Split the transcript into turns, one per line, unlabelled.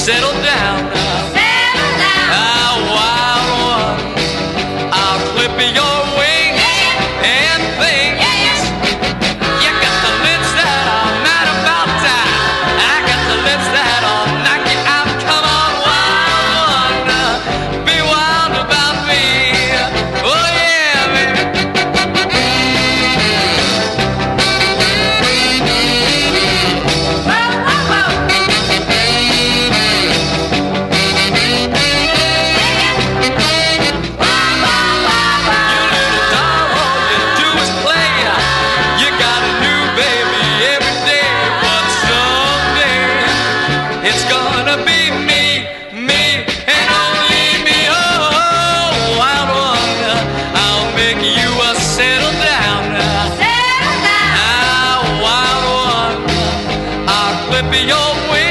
settle down. It's gonna be me, me, and only me. Oh, wild one. I'll make you a settle down. Settle down. now, wild one. I'll flip your wings.